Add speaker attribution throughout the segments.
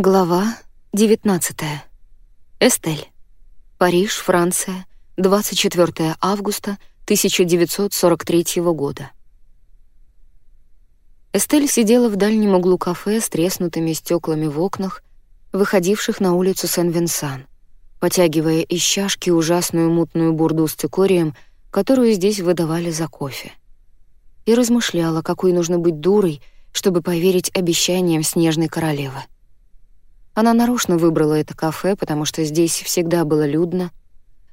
Speaker 1: Глава 19. Эстель. Париж, Франция, 24 августа 1943 года. Эстель сидела в дальнем углу кафе с треснутыми стеклами в окнах, выходивших на улицу Сен-Винсан, потягивая из чашки ужасную мутную бурду с цикорием, которую здесь выдавали за кофе. И размышляла, какой нужно быть дурой, чтобы поверить обещаниям снежной королевы. Она нарочно выбрала это кафе, потому что здесь всегда было людно,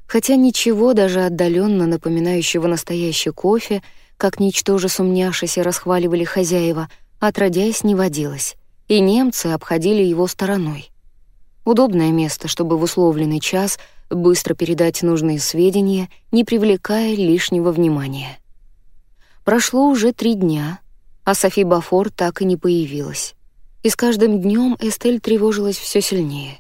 Speaker 1: хотя ничего даже отдаленно напоминающего настоящий кофе, как ничтоже сумняшися расхваливали хозяева, отродясь не водилось, и немцы обходили его стороной. Удобное место, чтобы в условленный час быстро передать нужные сведения, не привлекая лишнего внимания. Прошло уже три дня, а Софи Бафор так и не появилась и с каждым днем Эстель тревожилась все сильнее.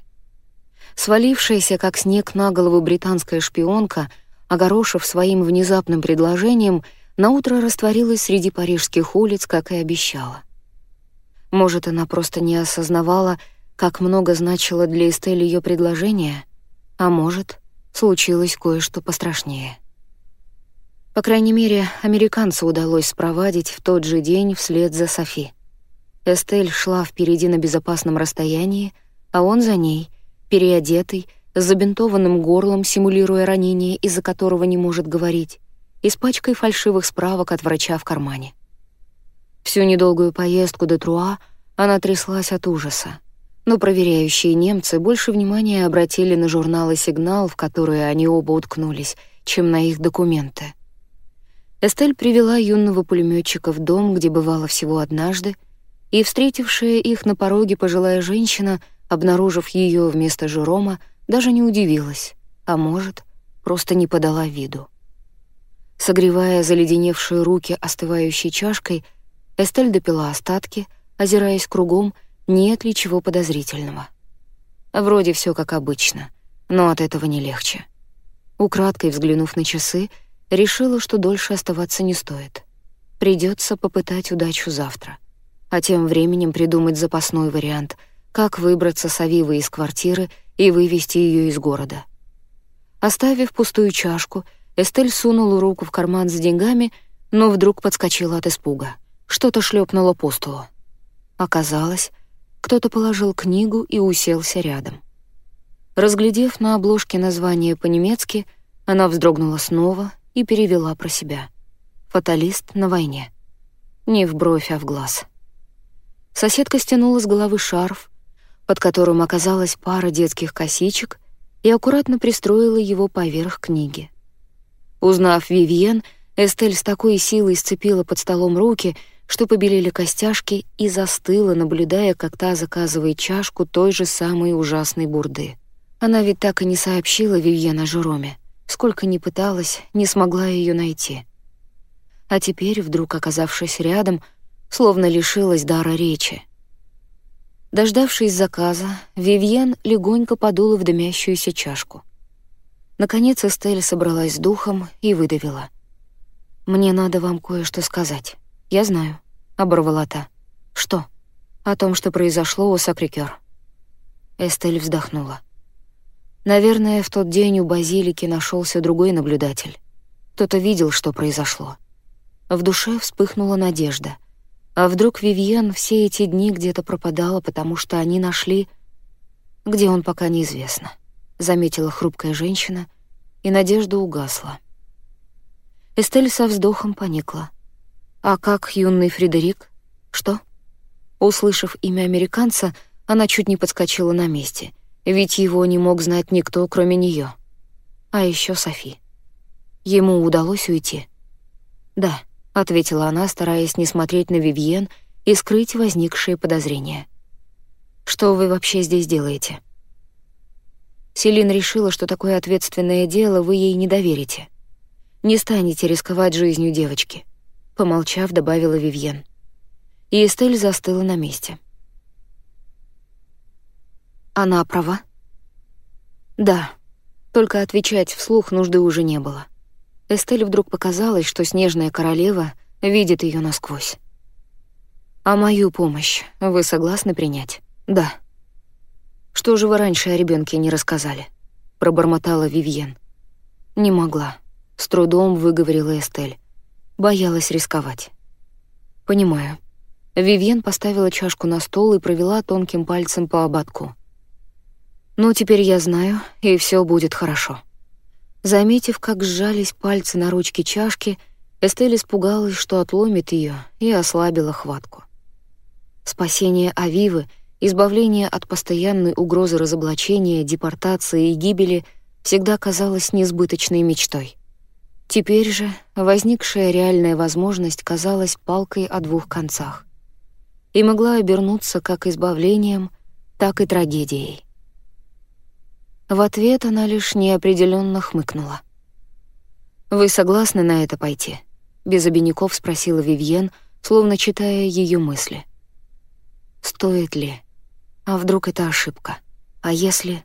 Speaker 1: Свалившаяся, как снег на голову британская шпионка, огорошив своим внезапным предложением, наутро растворилась среди парижских улиц, как и обещала. Может, она просто не осознавала, как много значило для Эстель ее предложение, а может, случилось кое-что пострашнее. По крайней мере, американцу удалось спровадить в тот же день вслед за Софи. Эстель шла впереди на безопасном расстоянии, а он за ней, переодетый, с забинтованным горлом, симулируя ранение, из-за которого не может говорить, и с пачкой фальшивых справок от врача в кармане. Всю недолгую поездку до Труа она тряслась от ужаса, но проверяющие немцы больше внимания обратили на журналы «Сигнал», в которые они оба уткнулись, чем на их документы. Эстель привела юного пулеметчика в дом, где бывала всего однажды, и встретившая их на пороге пожилая женщина, обнаружив ее вместо Жерома, даже не удивилась, а может, просто не подала виду. Согревая заледеневшие руки остывающей чашкой, Эстель допила остатки, озираясь кругом, нет ли чего подозрительного. Вроде все как обычно, но от этого не легче. Украдкой взглянув на часы, решила, что дольше оставаться не стоит. Придется попытать удачу завтра а тем временем придумать запасной вариант, как выбраться с Авивой из квартиры и вывести ее из города. Оставив пустую чашку, Эстель сунула руку в карман с деньгами, но вдруг подскочила от испуга. Что-то шлепнуло по столу. Оказалось, кто-то положил книгу и уселся рядом. Разглядев на обложке название по-немецки, она вздрогнула снова и перевела про себя. «Фаталист на войне». Не в бровь, а в глаз. Соседка стянула с головы шарф, под которым оказалась пара детских косичек, и аккуратно пристроила его поверх книги. Узнав Вивьен, Эстель с такой силой сцепила под столом руки, что побелели костяшки, и застыла, наблюдая, как та заказывает чашку той же самой ужасной бурды. Она ведь так и не сообщила Вивьен о Жероме. Сколько ни пыталась, не смогла ее найти. А теперь, вдруг оказавшись рядом, — словно лишилась дара речи. Дождавшись заказа, Вивьен легонько подула в дымящуюся чашку. Наконец Эстель собралась с духом и выдавила. «Мне надо вам кое-что сказать. Я знаю», — оборвала та. «Что?» «О том, что произошло у Сакрикёр». Эстель вздохнула. Наверное, в тот день у базилики нашелся другой наблюдатель. Кто-то видел, что произошло. В душе вспыхнула надежда. А вдруг Вивьен все эти дни где-то пропадала, потому что они нашли... Где он пока неизвестно, — заметила хрупкая женщина, и надежда угасла. Эстель со вздохом поникла. «А как юный Фредерик? Что?» Услышав имя американца, она чуть не подскочила на месте, ведь его не мог знать никто, кроме нее. А еще Софи. Ему удалось уйти? Да ответила она, стараясь не смотреть на Вивьен и скрыть возникшие подозрения. «Что вы вообще здесь делаете?» Селин решила, что такое ответственное дело вы ей не доверите. Не станете рисковать жизнью девочки, помолчав, добавила Вивьен. И Эстель застыла на месте. Она права? Да. Только отвечать вслух нужды уже не было. Эстель вдруг показалось, что снежная королева видит ее насквозь. «А мою помощь вы согласны принять?» «Да». «Что же вы раньше о ребенке не рассказали?» — пробормотала Вивьен. «Не могла», — с трудом выговорила Эстель. Боялась рисковать. «Понимаю». Вивьен поставила чашку на стол и провела тонким пальцем по ободку. «Ну, теперь я знаю, и все будет хорошо». Заметив, как сжались пальцы на ручке чашки, Эстель испугалась, что отломит ее, и ослабила хватку. Спасение Авивы, избавление от постоянной угрозы разоблачения, депортации и гибели всегда казалось несбыточной мечтой. Теперь же возникшая реальная возможность казалась палкой о двух концах и могла обернуться как избавлением, так и трагедией. В ответ она лишь неопределенно хмыкнула. «Вы согласны на это пойти?» — без обиняков спросила Вивьен, словно читая ее мысли. «Стоит ли? А вдруг это ошибка? А если...»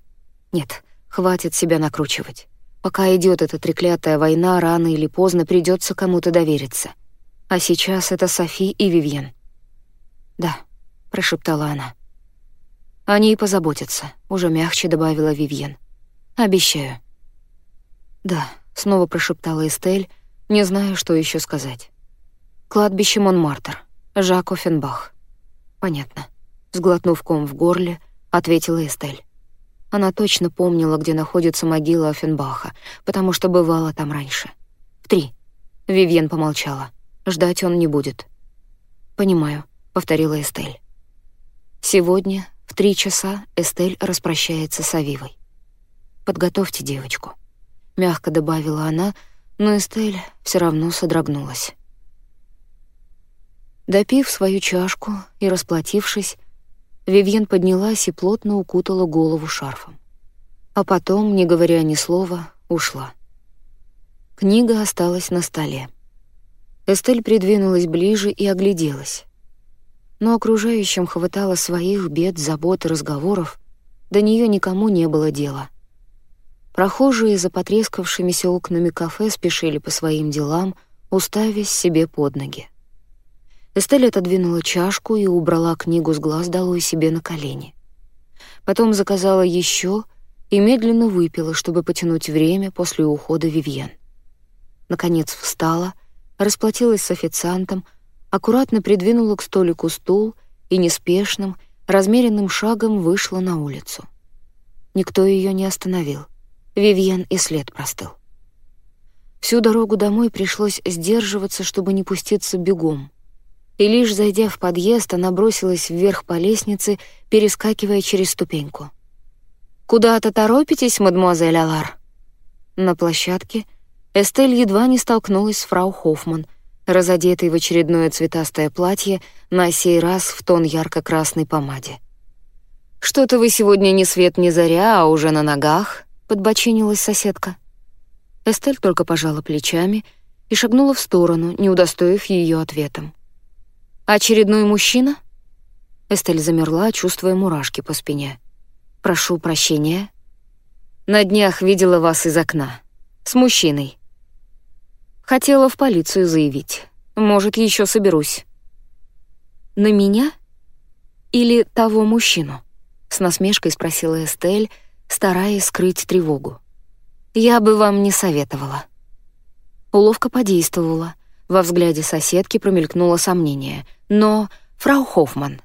Speaker 1: «Нет, хватит себя накручивать. Пока идет эта треклятая война, рано или поздно придется кому-то довериться. А сейчас это Софи и Вивьен. «Да», — прошептала она. «Они и позаботятся», — уже мягче добавила Вивьен. «Обещаю». «Да», — снова прошептала Эстель, не зная, что еще сказать. «Кладбище Монмартр. Жак Оффенбах». «Понятно». Сглотнув ком в горле, ответила Эстель. Она точно помнила, где находится могила Оффенбаха, потому что бывала там раньше. «В три». Вивьен помолчала. «Ждать он не будет». «Понимаю», — повторила Эстель. «Сегодня в три часа Эстель распрощается с Авивой. Подготовьте девочку», — мягко добавила она, но Эстель все равно содрогнулась. Допив свою чашку и расплатившись, Вивьен поднялась и плотно укутала голову шарфом. А потом, не говоря ни слова, ушла. Книга осталась на столе. Эстель придвинулась ближе и огляделась. Но окружающим хватало своих бед, забот и разговоров, до нее никому не было дела. Прохожие за потрескавшимися окнами кафе спешили по своим делам, уставясь себе под ноги. Эстель отодвинула чашку и убрала книгу с глаз долой себе на колени. Потом заказала еще и медленно выпила, чтобы потянуть время после ухода Вивьен. Наконец встала, расплатилась с официантом, аккуратно придвинула к столику стул и неспешным, размеренным шагом вышла на улицу. Никто ее не остановил. Вивьен и след простыл. Всю дорогу домой пришлось сдерживаться, чтобы не пуститься бегом и лишь зайдя в подъезд, она бросилась вверх по лестнице, перескакивая через ступеньку. «Куда-то торопитесь, мадемуазель Алар?» На площадке Эстель едва не столкнулась с фрау Хоффман, разодетой в очередное цветастое платье, на сей раз в тон ярко-красной помаде. «Что-то вы сегодня ни свет ни заря, а уже на ногах», — подбочинилась соседка. Эстель только пожала плечами и шагнула в сторону, не удостоив ее ответом. «Очередной мужчина?» Эстель замерла, чувствуя мурашки по спине. «Прошу прощения. На днях видела вас из окна. С мужчиной. Хотела в полицию заявить. Может, еще соберусь». «На меня? Или того мужчину?» С насмешкой спросила Эстель, стараясь скрыть тревогу. «Я бы вам не советовала». Уловка подействовала. Во взгляде соседки промелькнуло сомнение. «Но, фрау Хоффман,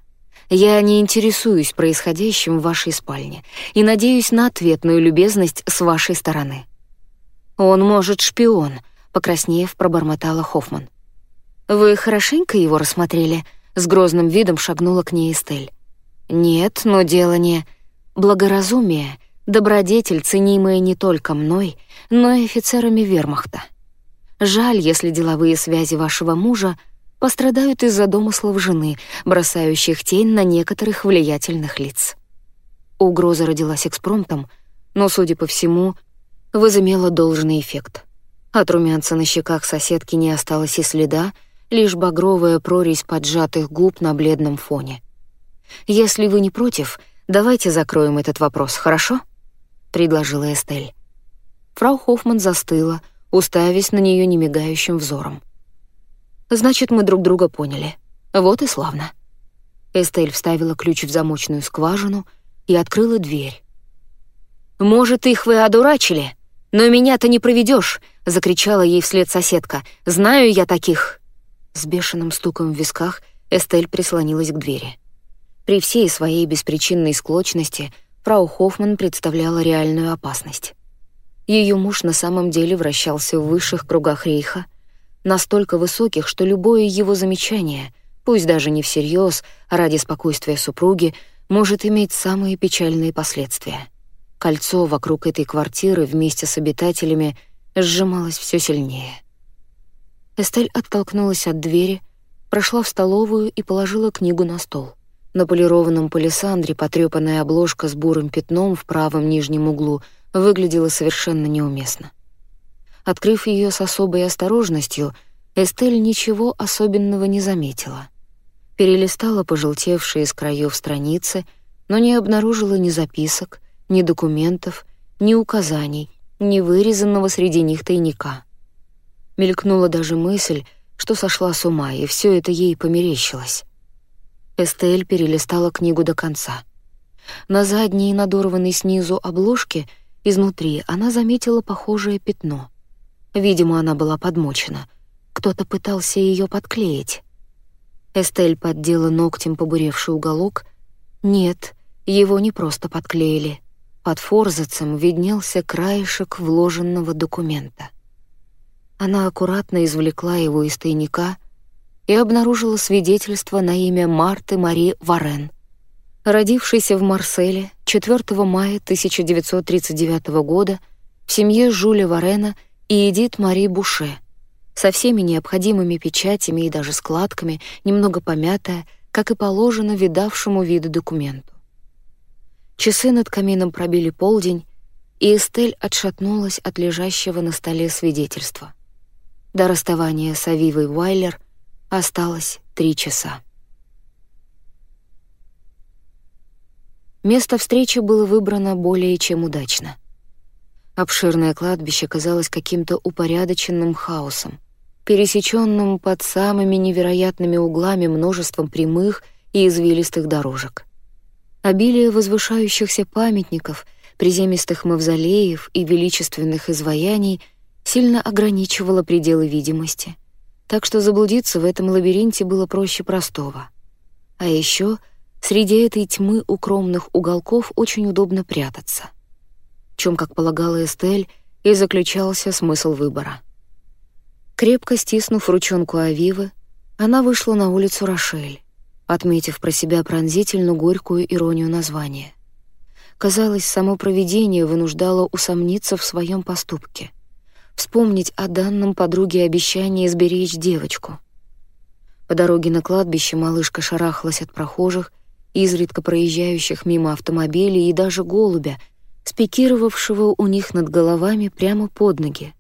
Speaker 1: я не интересуюсь происходящим в вашей спальне и надеюсь на ответную любезность с вашей стороны». «Он, может, шпион», — покраснев, пробормотала Хоффман. «Вы хорошенько его рассмотрели?» — с грозным видом шагнула к ней Эстель. «Нет, но дело не... Благоразумие — добродетель, ценимая не только мной, но и офицерами вермахта». Жаль, если деловые связи вашего мужа пострадают из-за домыслов жены, бросающих тень на некоторых влиятельных лиц. Угроза родилась экспромтом, но, судя по всему, возымела должный эффект. От румянца на щеках соседки не осталось и следа, лишь багровая прорезь поджатых губ на бледном фоне. «Если вы не против, давайте закроем этот вопрос, хорошо?» — предложила Эстель. Фрау Хоффман застыла — уставясь на нее немигающим взором. «Значит, мы друг друга поняли. Вот и славно». Эстель вставила ключ в замочную скважину, и открыла дверь. «Может, их вы одурачили, но меня-то не проведешь!» — закричала ей вслед соседка. «Знаю я таких!» С бешеным стуком в висках Эстель прислонилась к двери. При всей своей беспричинной склочности фрау Хоффман представляла реальную опасность. Ее муж на самом деле вращался в высших кругах рейха, настолько высоких, что любое его замечание, пусть даже не всерьез, а ради спокойствия супруги, может иметь самые печальные последствия. Кольцо вокруг этой квартиры вместе с обитателями сжималось все сильнее. Эстель оттолкнулась от двери, прошла в столовую и положила книгу на стол. На полированном палисандре потрёпанная обложка с бурым пятном в правом нижнем углу выглядела совершенно неуместно. Открыв ее с особой осторожностью, Эстель ничего особенного не заметила. Перелистала пожелтевшие с краев страницы, но не обнаружила ни записок, ни документов, ни указаний, ни вырезанного среди них тайника. Мелькнула даже мысль, что сошла с ума, и все это ей померещилось. Эстель перелистала книгу до конца. На задней, надорванной снизу обложке, изнутри, она заметила похожее пятно. Видимо, она была подмочена. Кто-то пытался ее подклеить. Эстель поддела ногтем побуревший уголок. Нет, его не просто подклеили. Под форзацем виднелся краешек вложенного документа. Она аккуратно извлекла его из тайника и обнаружила свидетельство на имя Марты Мари Варен, родившейся в Марселе 4 мая 1939 года в семье Жюля Варена и Эдит Мари Буше, со всеми необходимыми печатями и даже складками, немного помятая, как и положено видавшему виду документу. Часы над камином пробили полдень, и Эстель отшатнулась от лежащего на столе свидетельства. До расставания с Авивой Уайлер осталось три часа. Место встречи было выбрано более чем удачно. Обширное кладбище казалось каким-то упорядоченным хаосом, пересеченным под самыми невероятными углами множеством прямых и извилистых дорожек. Обилие возвышающихся памятников, приземистых мавзолеев и величественных изваяний — сильно ограничивала пределы видимости, так что заблудиться в этом лабиринте было проще простого. А еще среди этой тьмы укромных уголков очень удобно прятаться. В чем, как полагала Эстель, и заключался смысл выбора. Крепко стиснув ручонку Авивы, она вышла на улицу Рошель, отметив про себя пронзительно горькую иронию названия. Казалось, само провидение вынуждало усомниться в своем поступке вспомнить о данном подруге обещании сберечь девочку. По дороге на кладбище малышка шарахалась от прохожих, изредка проезжающих мимо автомобилей и даже голубя, спикировавшего у них над головами прямо под ноги.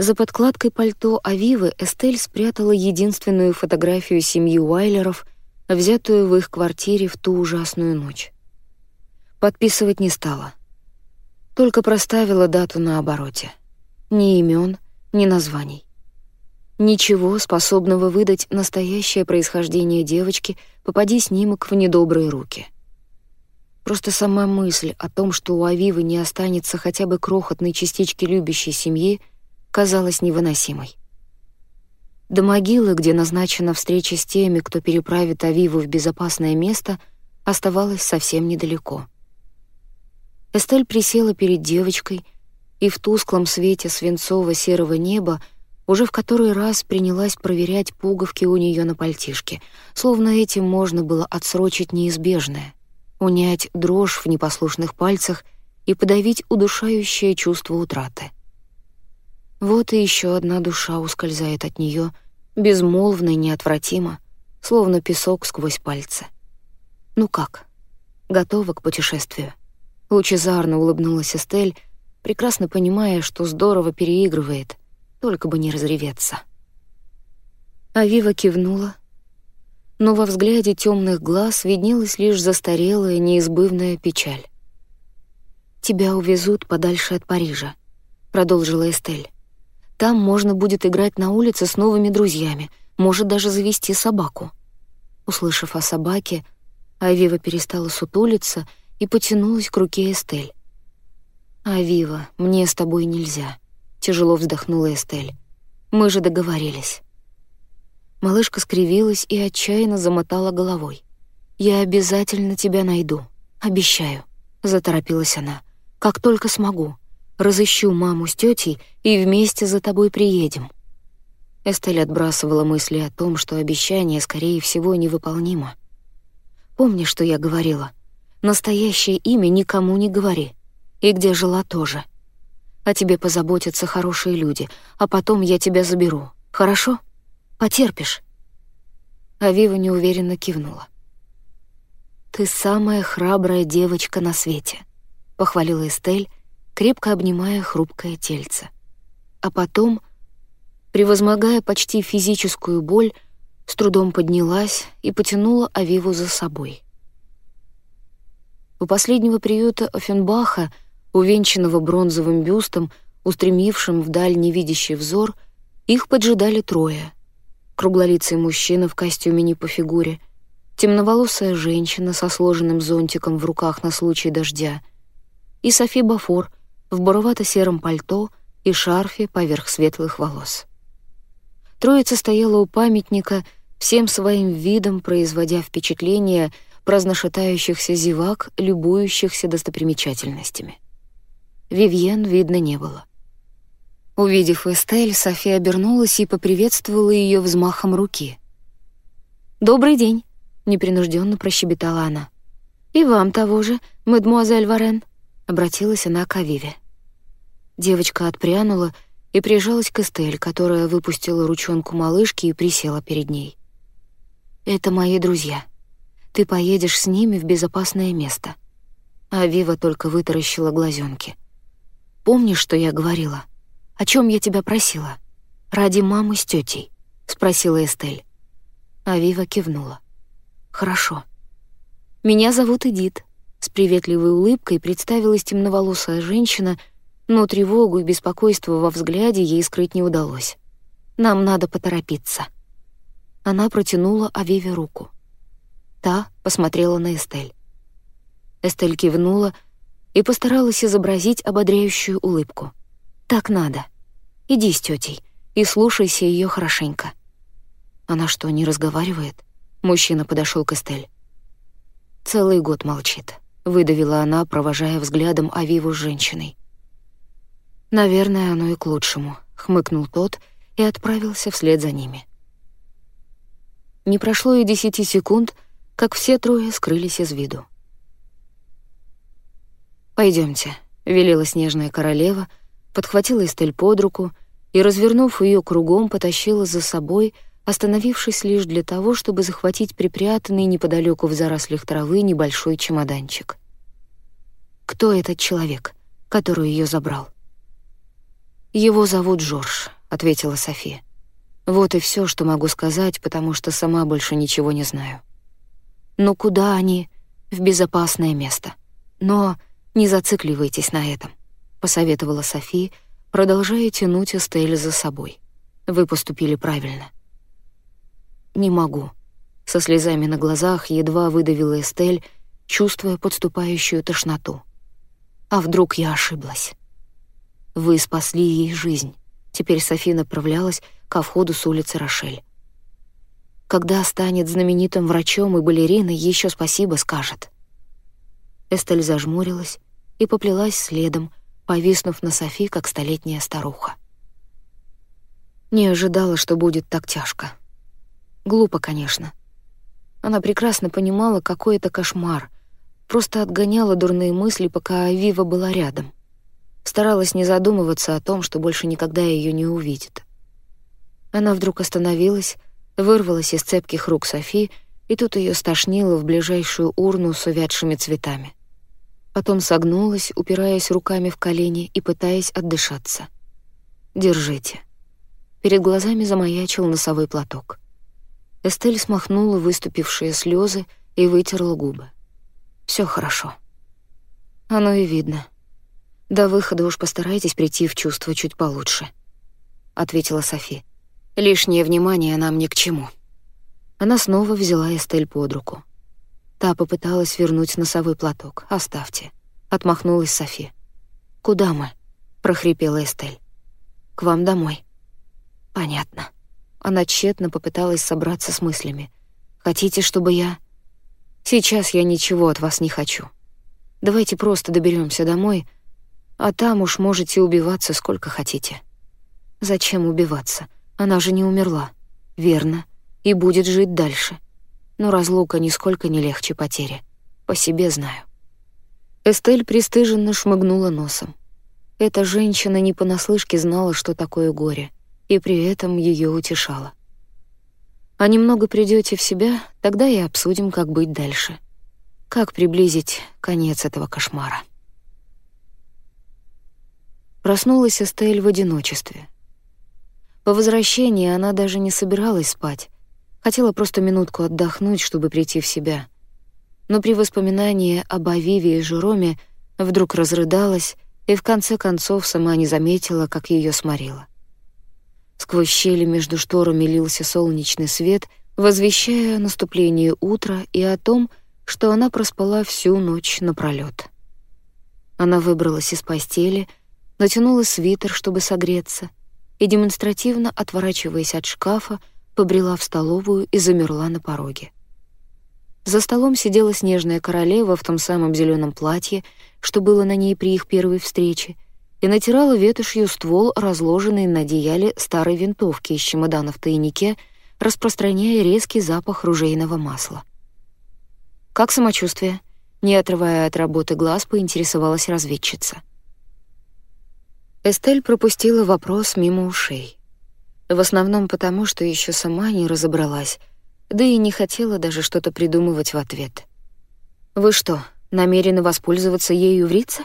Speaker 1: За подкладкой пальто Авивы Эстель спрятала единственную фотографию семьи Уайлеров, взятую в их квартире в ту ужасную ночь. Подписывать не стала. Только проставила дату на обороте. Ни имен, ни названий. Ничего, способного выдать настоящее происхождение девочки, попади снимок в недобрые руки. Просто сама мысль о том, что у Авивы не останется хотя бы крохотной частички любящей семьи, казалась невыносимой. До могилы, где назначена встреча с теми, кто переправит Авиву в безопасное место, оставалось совсем недалеко. Эстель присела перед девочкой — и в тусклом свете свинцово-серого неба уже в который раз принялась проверять пуговки у нее на пальтишке, словно этим можно было отсрочить неизбежное, унять дрожь в непослушных пальцах и подавить удушающее чувство утраты. Вот и еще одна душа ускользает от нее, безмолвно и неотвратимо, словно песок сквозь пальцы. «Ну как? Готова к путешествию?» Лучезарно улыбнулась Эстель, прекрасно понимая, что здорово переигрывает, только бы не разреветься. Авива кивнула, но во взгляде темных глаз виднелась лишь застарелая, неизбывная печаль. «Тебя увезут подальше от Парижа», — продолжила Эстель. «Там можно будет играть на улице с новыми друзьями, может даже завести собаку». Услышав о собаке, Авива перестала сутулиться и потянулась к руке Эстель. «Авива, мне с тобой нельзя», — тяжело вздохнула Эстель. «Мы же договорились». Малышка скривилась и отчаянно замотала головой. «Я обязательно тебя найду. Обещаю», — заторопилась она. «Как только смогу. Разыщу маму с тетей и вместе за тобой приедем». Эстель отбрасывала мысли о том, что обещание, скорее всего, невыполнимо. «Помни, что я говорила. Настоящее имя никому не говори. И где жила тоже. О тебе позаботятся хорошие люди, а потом я тебя заберу. Хорошо? Потерпишь?» Авива неуверенно кивнула. «Ты самая храбрая девочка на свете», — похвалила Эстель, крепко обнимая хрупкое тельце. А потом, превозмогая почти физическую боль, с трудом поднялась и потянула Авиву за собой. У последнего приюта Офенбаха, увенчанного бронзовым бюстом, устремившим вдаль невидящий взор, их поджидали трое. Круглолицый мужчина в костюме не по фигуре, темноволосая женщина со сложенным зонтиком в руках на случай дождя и Софи Бафор в буровато-сером пальто и шарфе поверх светлых волос. Троица стояла у памятника, всем своим видом производя впечатление — праздношатающихся зевак, любующихся достопримечательностями. Вивьен видно не было. Увидев Эстель, София обернулась и поприветствовала ее взмахом руки. «Добрый день», — непринужденно прощебетала она. «И вам того же, мадемуазель Варен», — обратилась она к Авиве. Девочка отпрянула и прижалась к Эстель, которая выпустила ручонку малышки и присела перед ней. «Это мои друзья», ты поедешь с ними в безопасное место». А Вива только вытаращила глазенки. «Помнишь, что я говорила? О чем я тебя просила? Ради мамы с тетей?» — спросила Эстель. А Вива кивнула. «Хорошо. Меня зовут Эдит». С приветливой улыбкой представилась темноволосая женщина, но тревогу и беспокойство во взгляде ей скрыть не удалось. «Нам надо поторопиться». Она протянула Авиве руку. Та посмотрела на Эстель. Эстель кивнула и постаралась изобразить ободряющую улыбку. «Так надо. Иди с тетей и слушайся ее хорошенько». «Она что, не разговаривает?» Мужчина подошел к Эстель. «Целый год молчит», — выдавила она, провожая взглядом Авиву с женщиной. «Наверное, оно и к лучшему», — хмыкнул тот и отправился вслед за ними. Не прошло и десяти секунд, — как все трое скрылись из виду. Пойдемте, велела снежная королева, подхватила Эстель под руку и, развернув ее кругом, потащила за собой, остановившись лишь для того, чтобы захватить припрятанный неподалеку в зарослях травы небольшой чемоданчик. «Кто этот человек, который ее забрал?» «Его зовут Жорж», — ответила София. «Вот и все, что могу сказать, потому что сама больше ничего не знаю». Но куда они? В безопасное место. Но не зацикливайтесь на этом, посоветовала Софи, продолжая тянуть Эстель за собой. Вы поступили правильно. Не могу. Со слезами на глазах едва выдавила Эстель, чувствуя подступающую тошноту. А вдруг я ошиблась? Вы спасли ей жизнь. Теперь Софи направлялась ко входу с улицы Рошель. Когда станет знаменитым врачом и балериной, еще спасибо скажет. Эстель зажмурилась и поплелась следом, повиснув на Софи, как столетняя старуха. Не ожидала, что будет так тяжко. Глупо, конечно. Она прекрасно понимала, какой это кошмар, просто отгоняла дурные мысли, пока Авива была рядом. Старалась не задумываться о том, что больше никогда ее не увидит. Она вдруг остановилась, вырвалась из цепких рук Софи, и тут ее стошнило в ближайшую урну с увядшими цветами. Потом согнулась, упираясь руками в колени и пытаясь отдышаться. «Держите». Перед глазами замаячил носовой платок. Эстель смахнула выступившие слезы и вытерла губы. Все хорошо. Оно и видно. До выхода уж постарайтесь прийти в чувство чуть получше», — ответила Софи. Лишнее внимание нам ни к чему. Она снова взяла Эстель под руку. Та попыталась вернуть носовой платок. «Оставьте», — отмахнулась Софи. «Куда мы?» — прохрипела Эстель. «К вам домой». «Понятно». Она тщетно попыталась собраться с мыслями. «Хотите, чтобы я...» «Сейчас я ничего от вас не хочу. Давайте просто доберемся домой, а там уж можете убиваться сколько хотите». «Зачем убиваться? Она же не умерла». «Верно. И будет жить дальше» но разлука нисколько не легче потери. По себе знаю. Эстель пристыженно шмыгнула носом. Эта женщина не понаслышке знала, что такое горе, и при этом ее утешала. А немного придете в себя, тогда и обсудим, как быть дальше. Как приблизить конец этого кошмара. Проснулась Эстель в одиночестве. По возвращении она даже не собиралась спать, Хотела просто минутку отдохнуть, чтобы прийти в себя. Но при воспоминании об Авиве и Жероме вдруг разрыдалась и в конце концов сама не заметила, как ее сморило. Сквозь щели между шторами лился солнечный свет, возвещая о наступлении утра и о том, что она проспала всю ночь напролёт. Она выбралась из постели, натянула свитер, чтобы согреться, и, демонстративно отворачиваясь от шкафа, побрела в столовую и замерла на пороге. За столом сидела снежная королева в том самом зеленом платье, что было на ней при их первой встрече, и натирала ветошью ствол, разложенный на одеяле старой винтовки из чемодана в тайнике, распространяя резкий запах ружейного масла. «Как самочувствие?» Не отрывая от работы глаз, поинтересовалась разведчица. Эстель пропустила вопрос мимо ушей. В основном потому, что еще сама не разобралась, да и не хотела даже что-то придумывать в ответ. «Вы что, намерены воспользоваться ею в Рице?»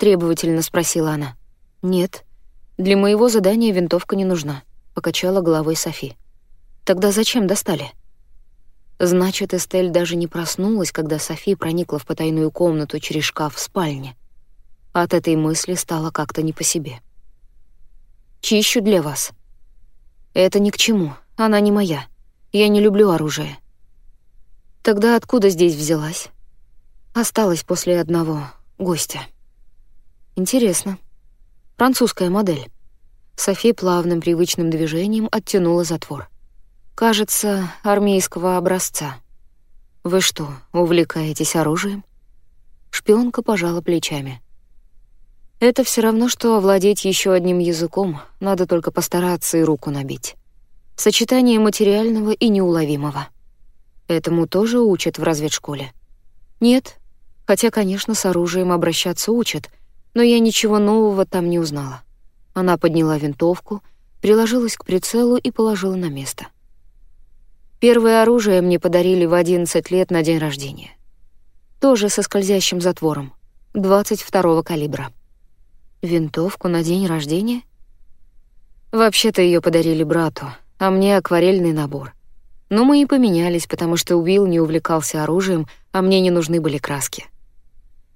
Speaker 1: Требовательно спросила она. «Нет, для моего задания винтовка не нужна», — покачала головой Софи. «Тогда зачем достали?» Значит, Эстель даже не проснулась, когда Софи проникла в потайную комнату через шкаф в спальне. От этой мысли стало как-то не по себе. «Чищу для вас», это ни к чему, она не моя. Я не люблю оружие. Тогда откуда здесь взялась? Осталась после одного гостя. Интересно. Французская модель. Софи плавным привычным движением оттянула затвор. Кажется, армейского образца. Вы что, увлекаетесь оружием? Шпионка пожала плечами. Это все равно, что овладеть еще одним языком, надо только постараться и руку набить. Сочетание материального и неуловимого. Этому тоже учат в разведшколе? Нет, хотя, конечно, с оружием обращаться учат, но я ничего нового там не узнала. Она подняла винтовку, приложилась к прицелу и положила на место. Первое оружие мне подарили в 11 лет на день рождения. Тоже со скользящим затвором, 22-го калибра. Винтовку на день рождения? Вообще-то ее подарили брату, а мне акварельный набор. Но мы и поменялись, потому что Уилл не увлекался оружием, а мне не нужны были краски.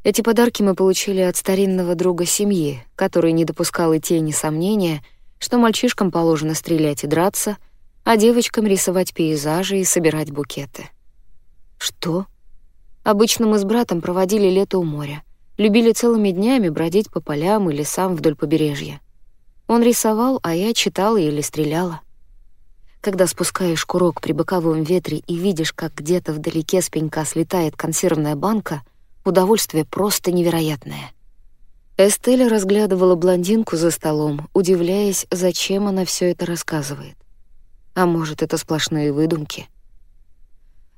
Speaker 1: Эти подарки мы получили от старинного друга семьи, который не допускал и тени сомнения, что мальчишкам положено стрелять и драться, а девочкам рисовать пейзажи и собирать букеты. Что? Обычно мы с братом проводили лето у моря — любили целыми днями бродить по полям и лесам вдоль побережья. Он рисовал, а я читала или стреляла. Когда спускаешь курок при боковом ветре и видишь, как где-то вдалеке с пенька слетает консервная банка, удовольствие просто невероятное. Эстель разглядывала блондинку за столом, удивляясь, зачем она все это рассказывает. А может, это сплошные выдумки?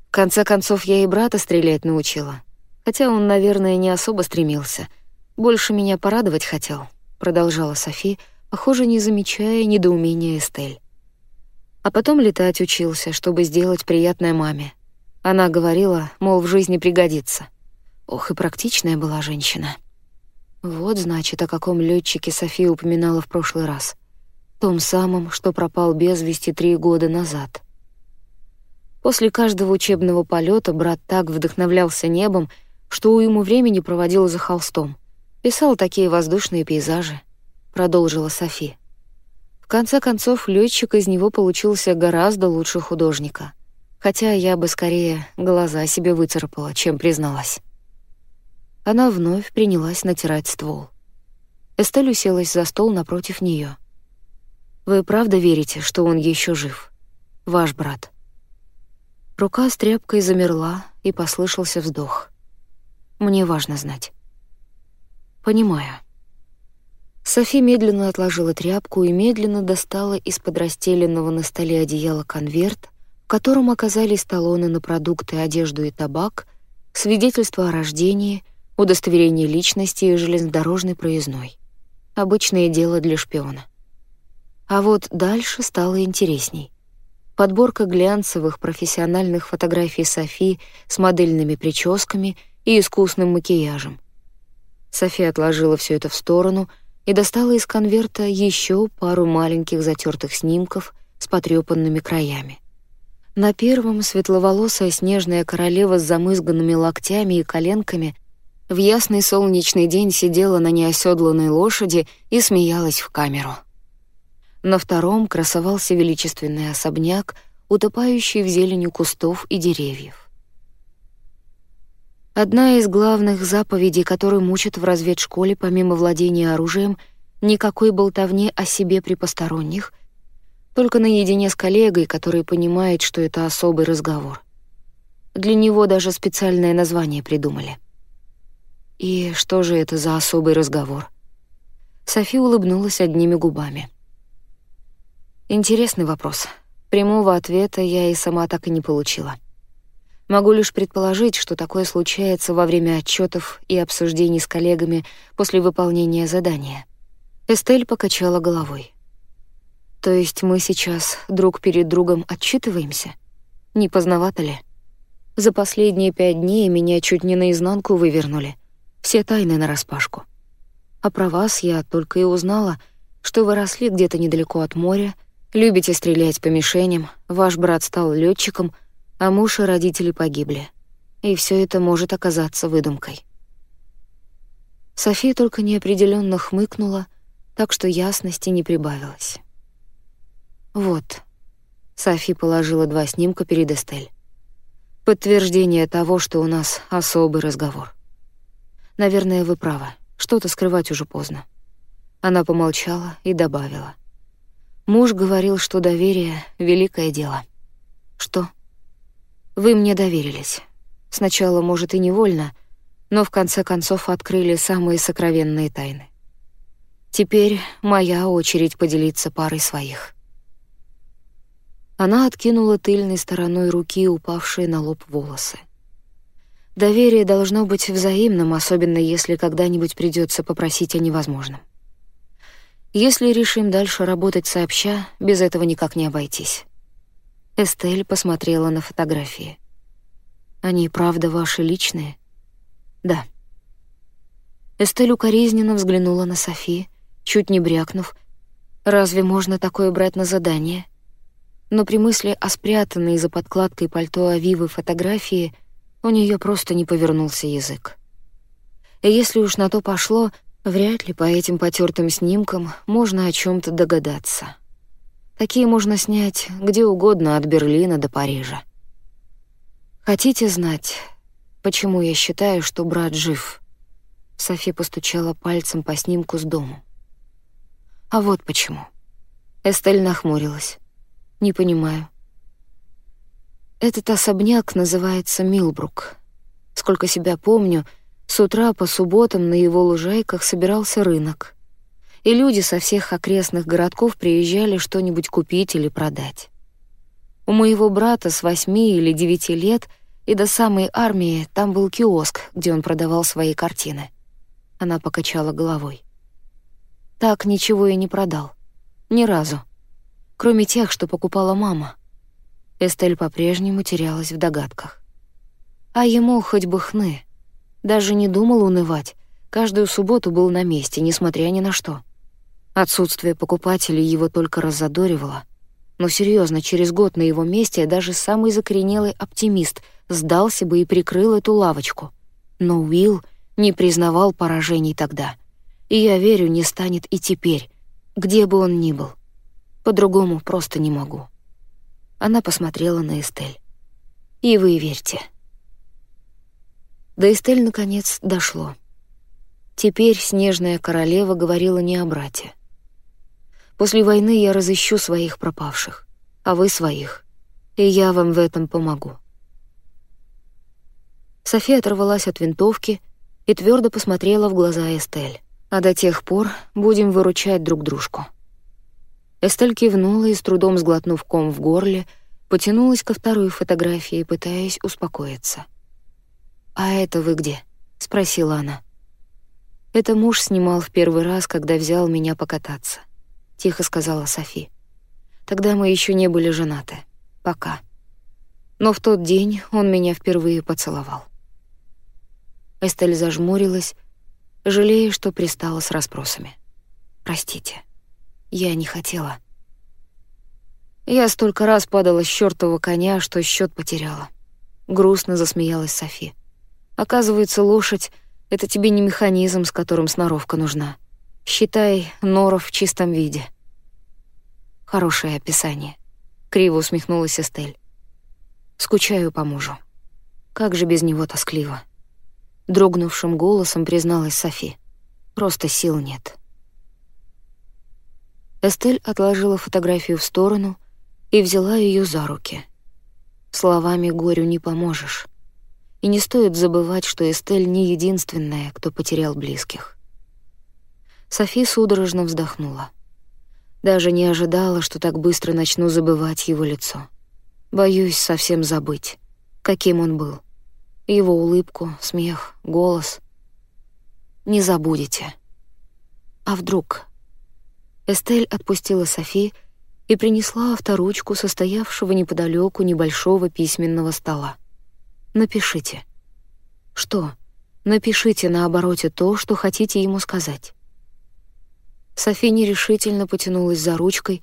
Speaker 1: В конце концов, я и брата стрелять научила. Хотя он, наверное, не особо стремился. Больше меня порадовать хотел, продолжала Софи, похоже, не замечая недоумения Эстель. А потом летать учился, чтобы сделать приятное маме. Она говорила, мол, в жизни пригодится. Ох, и практичная была женщина. Вот, значит, о каком летчике София упоминала в прошлый раз. Том самом, что пропал без вести три года назад. После каждого учебного полета брат так вдохновлялся небом, что уйму времени проводил за холстом. Писал такие воздушные пейзажи, продолжила Софи. В конце концов, летчик из него получился гораздо лучше художника. хотя я бы скорее глаза себе выцарапала, чем призналась. Она вновь принялась натирать ствол. Эстель уселась за стол напротив нее. «Вы правда верите, что он еще жив? Ваш брат?» Рука с тряпкой замерла, и послышался вздох. «Мне важно знать». «Понимаю». Софи медленно отложила тряпку и медленно достала из-под расстеленного на столе одеяла конверт, в котором оказались талоны на продукты, одежду и табак, свидетельство о рождении, удостоверение личности и железнодорожный проездной. Обычное дело для шпиона. А вот дальше стало интересней. Подборка глянцевых профессиональных фотографий Софи с модельными прическами и искусным макияжем. Софи отложила все это в сторону и достала из конверта еще пару маленьких затертых снимков с потрепанными краями. На первом светловолосая снежная королева с замызганными локтями и коленками в ясный солнечный день сидела на неоседланной лошади и смеялась в камеру. На втором красовался величественный особняк, утопающий в зелени кустов и деревьев. Одна из главных заповедей, которые мучат в разведшколе помимо владения оружием, никакой болтовни о себе при посторонних, только наедине с коллегой, который понимает, что это особый разговор. Для него даже специальное название придумали — и что же это за особый разговор? Софи улыбнулась одними губами. Интересный вопрос. Прямого ответа я и сама так и не получила. Могу лишь предположить, что такое случается во время отчетов и обсуждений с коллегами после выполнения задания. Эстель покачала головой. То есть мы сейчас друг перед другом отчитываемся? Не поздновато ли? За последние пять дней меня чуть не наизнанку вывернули — все тайны нараспашку. А про вас я только и узнала, что вы росли где-то недалеко от моря, любите стрелять по мишеням, ваш брат стал летчиком, а муж и родители погибли. И все это может оказаться выдумкой. София только неопределенно хмыкнула, так что ясности не прибавилось. Вот. Софи положила два снимка перед Эстель. Подтверждение того, что у нас особый разговор. Наверное, вы правы. Что-то скрывать уже поздно. Она помолчала и добавила. Муж говорил, что доверие — великое дело. Что? Вы мне доверились. Сначала, может, и невольно, но в конце концов открыли самые сокровенные тайны. Теперь моя очередь поделиться парой своих. Она откинула тыльной стороной руки упавшие на лоб волосы. Доверие должно быть взаимным, особенно если когда-нибудь придется попросить о невозможном. Если решим дальше работать сообща, без этого никак не обойтись. Эстель посмотрела на фотографии. Они правда ваши личные? Да. Эстель укоризненно взглянула на Софи, чуть не брякнув. Разве можно такое брать на задание? Но при мысли о спрятанной за подкладкой пальто Авивы фотографии — у нее просто не повернулся язык. И если уж на то пошло, вряд ли по этим потертым снимкам можно о чем то догадаться. Такие можно снять где угодно от Берлина до Парижа. Хотите знать, почему я считаю, что брат жив? Софи постучала пальцем по снимку с дому. А вот почему. Эстель нахмурилась. Не понимаю. Этот особняк называется Милбрук. Сколько себя помню, с утра по субботам на его лужайках собирался рынок. И люди со всех окрестных городков приезжали что-нибудь купить или продать. У моего брата с восьми или девяти лет и до самой армии там был киоск, где он продавал свои картины. Она покачала головой. Так ничего и не продал. Ни разу. Кроме тех, что покупала мама — Эстель по-прежнему терялась в догадках. А ему хоть бы хны. Даже не думал унывать. Каждую субботу был на месте, несмотря ни на что. Отсутствие покупателей его только раззадоривало. Но серьезно, через год на его месте даже самый закоренелый оптимист сдался бы и прикрыл эту лавочку. Но Уилл не признавал поражений тогда. И я верю, не станет и теперь, где бы он ни был. По-другому просто не могу. Она посмотрела на Эстель. И вы верьте. До Эстель, наконец, дошло. Теперь снежная королева говорила не о брате. После войны я разыщу своих пропавших, а вы своих, и я вам в этом помогу. София оторвалась от винтовки и твердо посмотрела в глаза Эстель. А до тех пор будем выручать друг дружку. Эстель кивнула и, с трудом сглотнув ком в горле, потянулась ко второй фотографии, пытаясь успокоиться. «А это вы где?» — спросила она. «Это муж снимал в первый раз, когда взял меня покататься», — тихо сказала Софи. «Тогда мы еще не были женаты. Пока. Но в тот день он меня впервые поцеловал». Эстель зажмурилась, жалея, что пристала с расспросами. «Простите, я не хотела». Я столько раз падала с чёртова коня, что счет потеряла. Грустно засмеялась Софи. Оказывается, лошадь — это тебе не механизм, с которым сноровка нужна. Считай, норов в чистом виде. Хорошее описание. Криво усмехнулась Эстель. Скучаю по мужу. Как же без него тоскливо. Дрогнувшим голосом призналась Софи. Просто сил нет. Эстель отложила фотографию в сторону и взяла ее за руки. Словами горю не поможешь. И не стоит забывать, что Эстель не единственная, кто потерял близких. Софи судорожно вздохнула. Даже не ожидала, что так быстро начну забывать его лицо. Боюсь совсем забыть, каким он был. Его улыбку, смех, голос. Не забудете. А вдруг? Эстель отпустила Софи и принесла авторучку состоявшего неподалеку небольшого письменного стола. Напишите. Что? Напишите на обороте то, что хотите ему сказать. Софи нерешительно потянулась за ручкой,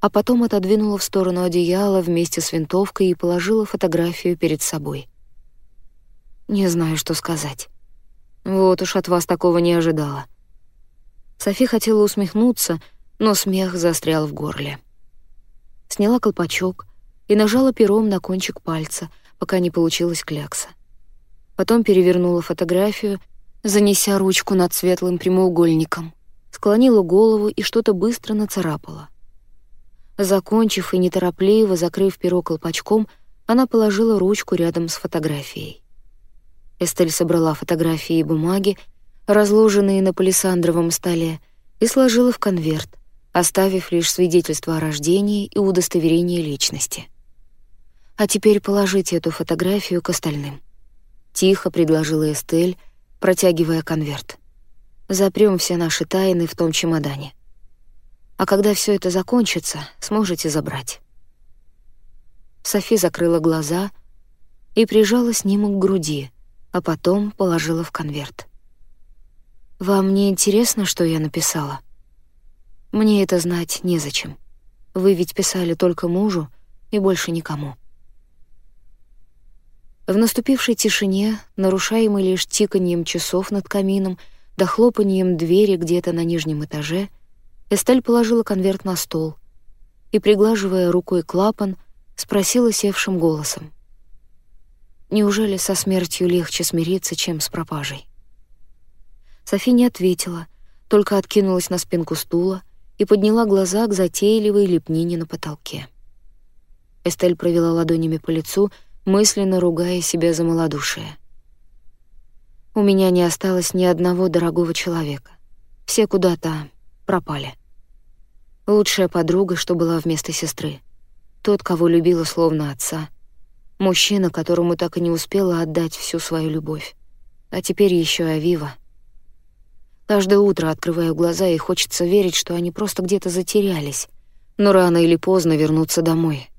Speaker 1: а потом отодвинула в сторону одеяла вместе с винтовкой и положила фотографию перед собой. Не знаю, что сказать. Вот уж от вас такого не ожидала. Софи хотела усмехнуться, но смех застрял в горле. Сняла колпачок и нажала пером на кончик пальца — пока не получилась клякса. Потом перевернула фотографию, занеся ручку над светлым прямоугольником, склонила голову и что-то быстро нацарапала. Закончив и неторопливо закрыв перо колпачком, она положила ручку рядом с фотографией. Эстель собрала фотографии и бумаги, разложенные на палисандровом столе, и сложила в конверт, оставив лишь свидетельство о рождении и удостоверение личности. А теперь положите эту фотографию к остальным. Тихо предложила Эстель, протягивая конверт. Запрем все наши тайны в том чемодане. А когда все это закончится, сможете забрать. Софи закрыла глаза и прижала снимок к груди, а потом положила в конверт. «Вам не интересно, что я написала? Мне это знать незачем. Вы ведь писали только мужу и больше никому». В наступившей тишине, нарушаемой лишь тиканьем часов над камином да хлопаньем двери где-то на нижнем этаже, Эстель положила конверт на стол и, приглаживая рукой клапан, спросила севшим голосом. «Неужели со смертью легче смириться, чем с пропажей?» Софи не ответила, только откинулась на спинку стула и подняла глаза к затейливой лепнине на потолке. Эстель провела ладонями по лицу, мысленно ругая себя за малодушие. У меня не осталось ни одного дорогого человека. Все куда-то пропали. Лучшая подруга, что была вместо сестры. Тот, кого любила словно отца. Мужчина, которому так и не успела отдать всю свою любовь. А теперь еще Авива. Каждое утро открываю глаза, и хочется верить, что они просто где-то затерялись, но рано или поздно вернутся домой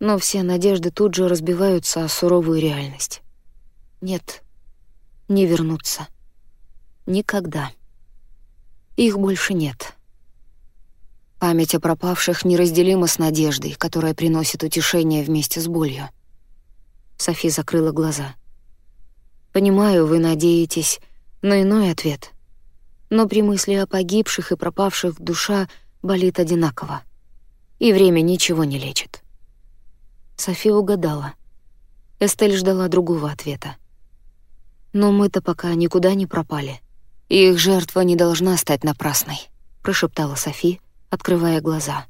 Speaker 1: но все надежды тут же разбиваются о суровую реальность. Нет, не вернуться. Никогда. Их больше нет. Память о пропавших неразделима с надеждой, которая приносит утешение вместе с болью. Софи закрыла глаза. «Понимаю, вы надеетесь на иной ответ, но при мысли о погибших и пропавших душа болит одинаково, и время ничего не лечит». Софи угадала. Эстель ждала другого ответа. «Но мы-то пока никуда не пропали. их жертва не должна стать напрасной», — прошептала Софи, открывая глаза.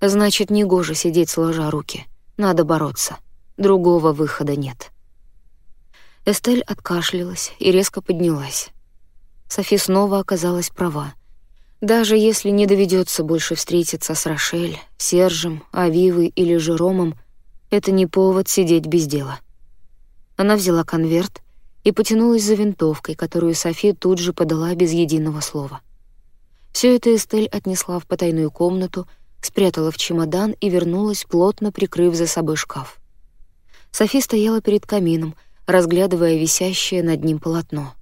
Speaker 1: «Значит, негоже сидеть сложа руки. Надо бороться. Другого выхода нет». Эстель откашлялась и резко поднялась. Софи снова оказалась права. Даже если не доведется больше встретиться с Рошель, Сержем, Авивой или Жеромом, это не повод сидеть без дела. Она взяла конверт и потянулась за винтовкой, которую Софи тут же подала без единого слова. Все это Эстель отнесла в потайную комнату, спрятала в чемодан и вернулась, плотно прикрыв за собой шкаф. Софи стояла перед камином, разглядывая висящее над ним полотно.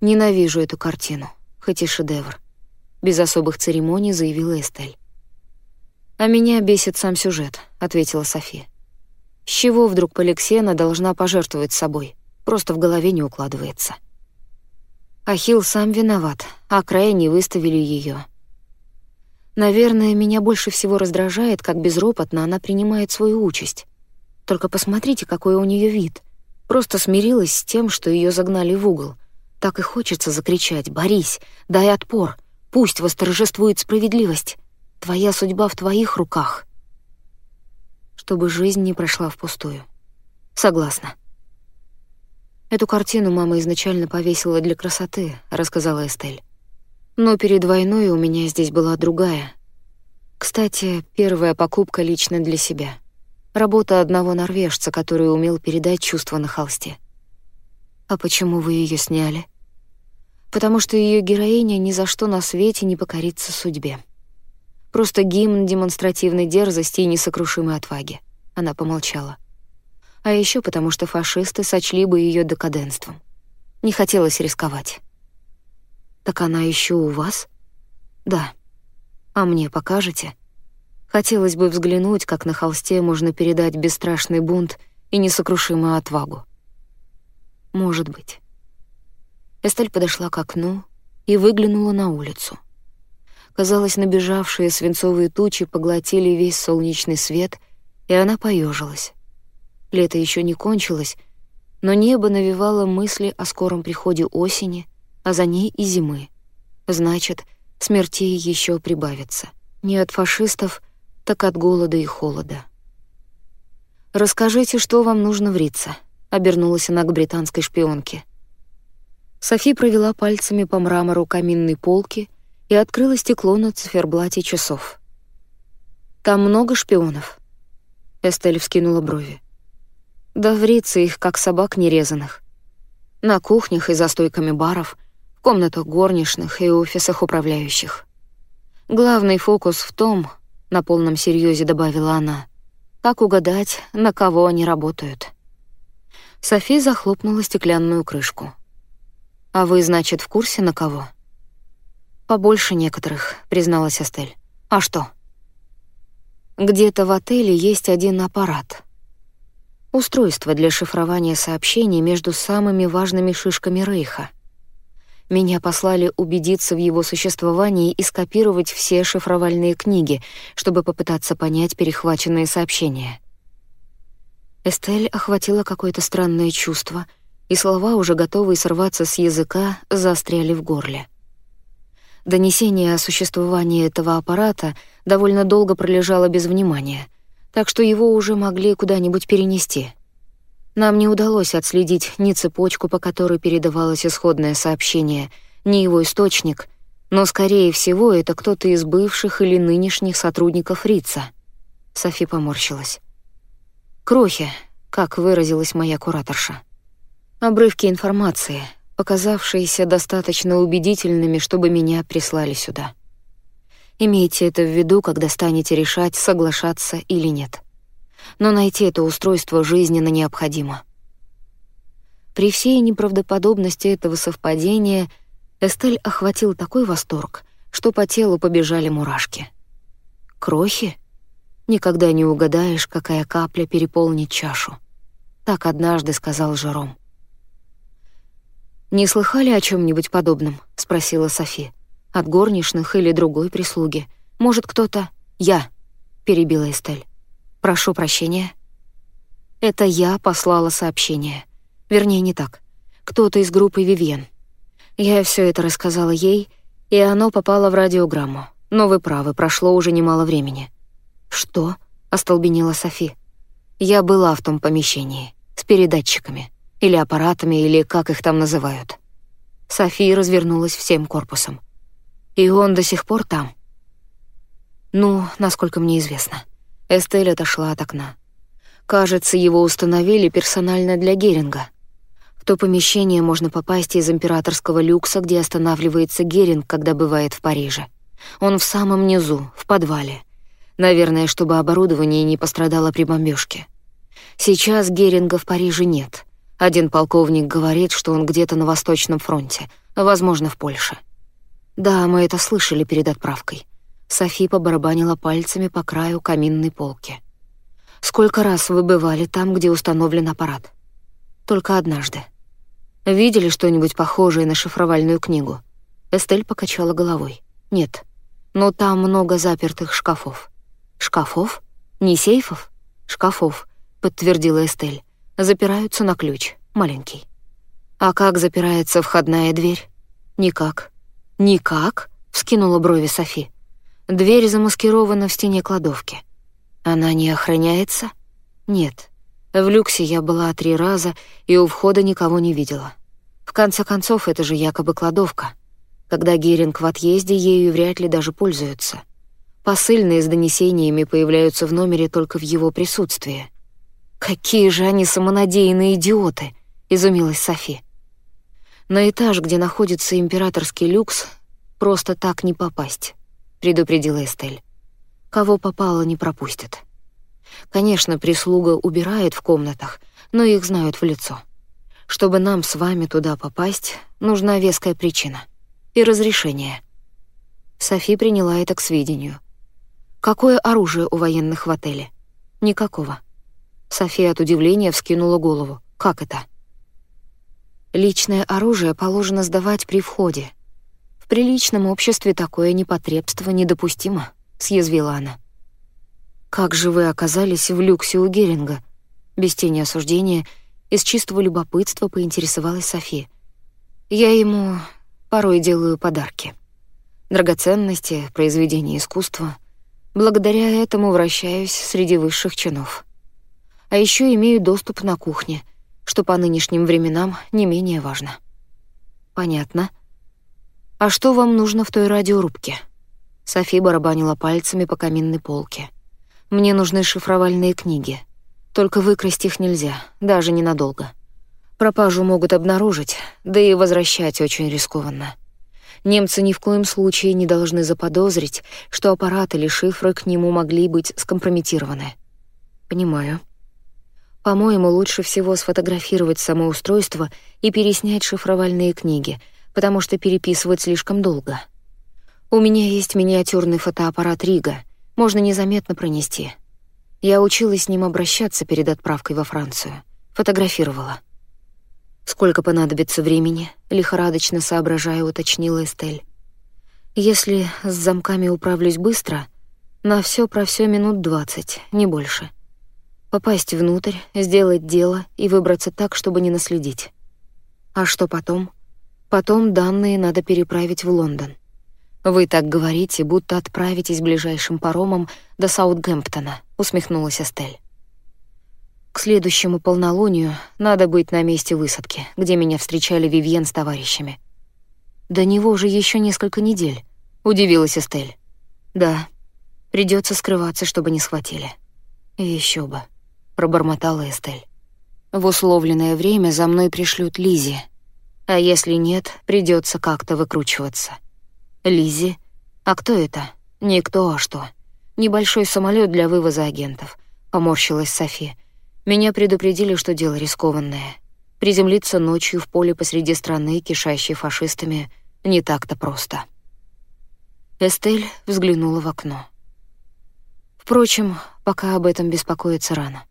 Speaker 1: «Ненавижу эту картину, хоть и шедевр», — без особых церемоний заявила Эстель. «А меня бесит сам сюжет», — ответила София. «С чего вдруг Поликсена должна пожертвовать собой? Просто в голове не укладывается». Ахилл сам виноват, а края не выставили ее. Наверное, меня больше всего раздражает, как безропотно она принимает свою участь. Только посмотрите, какой у нее вид. Просто смирилась с тем, что ее загнали в угол. Так и хочется закричать «Борись! Дай отпор! Пусть восторжествует справедливость!» Твоя судьба в твоих руках. Чтобы жизнь не прошла впустую. Согласна. Эту картину мама изначально повесила для красоты, рассказала Эстель. Но перед войной у меня здесь была другая. Кстати, первая покупка лично для себя. Работа одного норвежца, который умел передать чувства на холсте. А почему вы ее сняли? Потому что ее героиня ни за что на свете не покорится судьбе. Просто гимн демонстративной дерзости и несокрушимой отваги. Она помолчала. А еще потому, что фашисты сочли бы ее декаденством. Не хотелось рисковать. «Так она еще у вас?» «Да. А мне покажете?» Хотелось бы взглянуть, как на холсте можно передать бесстрашный бунт и несокрушимую отвагу. Может быть. Эстель подошла к окну и выглянула на улицу. Казалось, набежавшие свинцовые тучи поглотили весь солнечный свет, и она поежилась. Лето еще не кончилось, но небо навевало мысли о скором приходе осени, а за ней и зимы. Значит, смертей еще прибавится. Не от фашистов, так от голода и холода. «Расскажите, что вам нужно в Рице», — обернулась она к британской шпионке. Софи провела пальцами по мрамору каминной полки и открыла стекло на циферблате часов. «Там много шпионов?» Эстель вскинула брови. «Да в Рице их, как собак нерезанных. На кухнях и за стойками баров, в комнатах горничных и офисах управляющих. Главный фокус в том, — на полном серьезе добавила она, — как угадать, на кого они работают». Софи захлопнула стеклянную крышку. «А вы, значит, в курсе, на кого?» «Побольше некоторых», — призналась Астель. «А что?» «Где-то в отеле есть один аппарат. Устройство для шифрования сообщений между самыми важными шишками Рейха. Меня послали убедиться в его существовании и скопировать все шифровальные книги, чтобы попытаться понять перехваченные сообщения». Эстель охватила какое-то странное чувство, и слова, уже готовые сорваться с языка, застряли в горле. Донесение о существовании этого аппарата довольно долго пролежало без внимания, так что его уже могли куда-нибудь перенести. Нам не удалось отследить ни цепочку, по которой передавалось исходное сообщение, ни его источник, но, скорее всего, это кто-то из бывших или нынешних сотрудников Рица. Софи поморщилась. «Крохи», как выразилась моя кураторша. «Обрывки информации, показавшиеся достаточно убедительными, чтобы меня прислали сюда. Имейте это в виду, когда станете решать, соглашаться или нет. Но найти это устройство жизненно необходимо. При всей неправдоподобности этого совпадения Эстель охватил такой восторг, что по телу побежали мурашки. Крохи? Никогда не угадаешь, какая капля переполнит чашу. Так однажды сказал Жером. «Не слыхали о чем нибудь подобном?» — спросила Софи. «От горничных или другой прислуги? Может, кто-то...» «Я», — перебила Эстель. «Прошу прощения». Это я послала сообщение. Вернее, не так. Кто-то из группы Вивьен. Я все это рассказала ей, и оно попало в радиограмму. Но вы правы, прошло уже немало времени. «Что?» — остолбенела Софи. «Я была в том помещении. С передатчиками. Или аппаратами, или как их там называют». София развернулась всем корпусом. «И он до сих пор там?» «Ну, насколько мне известно». Эстель отошла от окна. «Кажется, его установили персонально для Геринга. В то помещение можно попасть из императорского люкса, где останавливается Геринг, когда бывает в Париже. Он в самом низу, в подвале. Наверное, чтобы оборудование не пострадало при бомбёжке. Сейчас Геринга в Париже нет. Один полковник говорит, что он где-то на Восточном фронте, возможно, в Польше. Да, мы это слышали перед отправкой. Софи побарабанила пальцами по краю каминной полки. «Сколько раз вы бывали там, где установлен аппарат?» «Только однажды». «Видели что-нибудь похожее на шифровальную книгу?» Эстель покачала головой. «Нет. Но там много запертых шкафов». «Шкафов? Не сейфов?» «Шкафов», — подтвердила Эстель. «Запираются на ключ, маленький». «А как запирается входная дверь?» «Никак». «Никак?» — вскинула брови Софи. Дверь замаскирована в стене кладовки. Она не охраняется? Нет. В люксе я была три раза и у входа никого не видела. В конце концов, это же якобы кладовка. Когда Геринг в отъезде, ею вряд ли даже пользуются. Посыльные с донесениями появляются в номере только в его присутствии. «Какие же они самонадеянные идиоты!» — изумилась Софи. На этаж, где находится императорский люкс, просто так не попасть предупредила Эстель. Кого попало, не пропустят. Конечно, прислуга убирает в комнатах, но их знают в лицо. Чтобы нам с вами туда попасть, нужна веская причина и разрешение. Софи приняла это к сведению. Какое оружие у военных в отеле? Никакого. София от удивления вскинула голову. Как это? Личное оружие положено сдавать при входе, в приличном обществе такое непотребство недопустимо, съязвила она. Как же вы оказались в люксе у Геринга? Без тени осуждения, из чистого любопытства поинтересовалась Софи. Я ему порой делаю подарки. Драгоценности, произведения искусства. Благодаря этому вращаюсь среди высших чинов. А еще имею доступ на кухне, что по нынешним временам не менее важно. Понятно. «А что вам нужно в той радиорубке?» Софи барабанила пальцами по каминной полке. «Мне нужны шифровальные книги. Только выкрасть их нельзя, даже ненадолго. Пропажу могут обнаружить, да и возвращать очень рискованно. Немцы ни в коем случае не должны заподозрить, что аппарат или шифры к нему могли быть скомпрометированы». «Понимаю», по-моему, лучше всего сфотографировать само устройство и переснять шифровальные книги, потому что переписывать слишком долго. У меня есть миниатюрный фотоаппарат Рига, можно незаметно пронести. Я училась с ним обращаться перед отправкой во Францию. Фотографировала. «Сколько понадобится времени?» — лихорадочно соображая, уточнила Эстель. «Если с замками управлюсь быстро, на все про все минут двадцать, не больше. Попасть внутрь, сделать дело и выбраться так, чтобы не наследить. А что потом?» Потом данные надо переправить в Лондон. Вы так говорите, будто отправитесь ближайшим паромом до Саутгемптона, усмехнулась Эстель. К следующему полнолунию надо быть на месте высадки, где меня встречали Вивьен с товарищами. До него же еще несколько недель, удивилась Эстель. Да, придется скрываться, чтобы не схватили. Еще бы, пробормотала Эстель. В условленное время за мной пришлют Лизи, а если нет, придется как-то выкручиваться. Лизи? А кто это? Никто, а что? Небольшой самолет для вывоза агентов. Поморщилась Софи. Меня предупредили, что дело рискованное. Приземлиться ночью в поле посреди страны, кишащей фашистами, не так-то просто. Эстель взглянула в окно. Впрочем, пока об этом беспокоиться рано.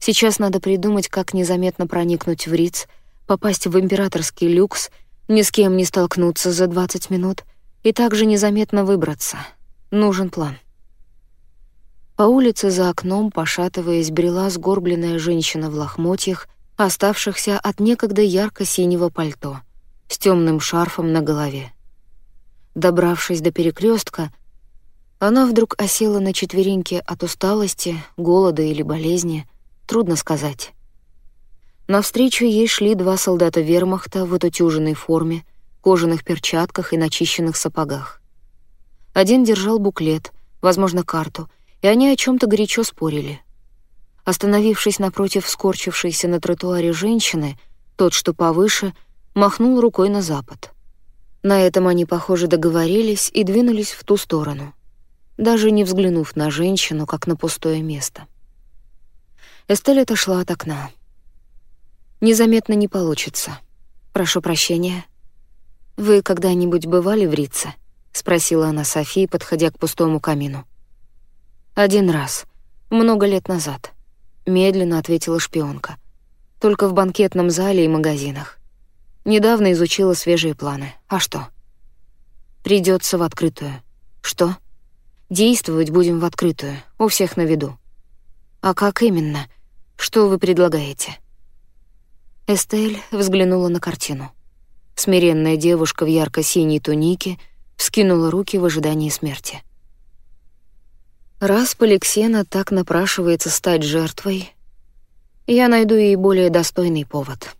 Speaker 1: Сейчас надо придумать, как незаметно проникнуть в Риц — попасть в императорский люкс, ни с кем не столкнуться за 20 минут и также незаметно выбраться. Нужен план. По улице за окном, пошатываясь, брела сгорбленная женщина в лохмотьях, оставшихся от некогда ярко-синего пальто, с темным шарфом на голове. Добравшись до перекрестка, она вдруг осела на четвереньки от усталости, голода или болезни, трудно сказать. Навстречу ей шли два солдата вермахта в отутюженной форме, кожаных перчатках и начищенных сапогах. Один держал буклет, возможно, карту, и они о чем то горячо спорили. Остановившись напротив скорчившейся на тротуаре женщины, тот, что повыше, махнул рукой на запад. На этом они, похоже, договорились и двинулись в ту сторону, даже не взглянув на женщину, как на пустое место. Эстель отошла от окна. «Незаметно не получится. Прошу прощения. Вы когда-нибудь бывали в Рице?» — спросила она Софии, подходя к пустому камину. «Один раз. Много лет назад», — медленно ответила шпионка. «Только в банкетном зале и магазинах. Недавно изучила свежие планы. А что? Придется в открытую. Что? Действовать будем в открытую, у всех на виду. А как именно? Что вы предлагаете? Эстель взглянула на картину. Смиренная девушка в ярко-синей тунике вскинула руки в ожидании смерти. Раз Поликсена так напрашивается стать жертвой, я найду ей более достойный повод —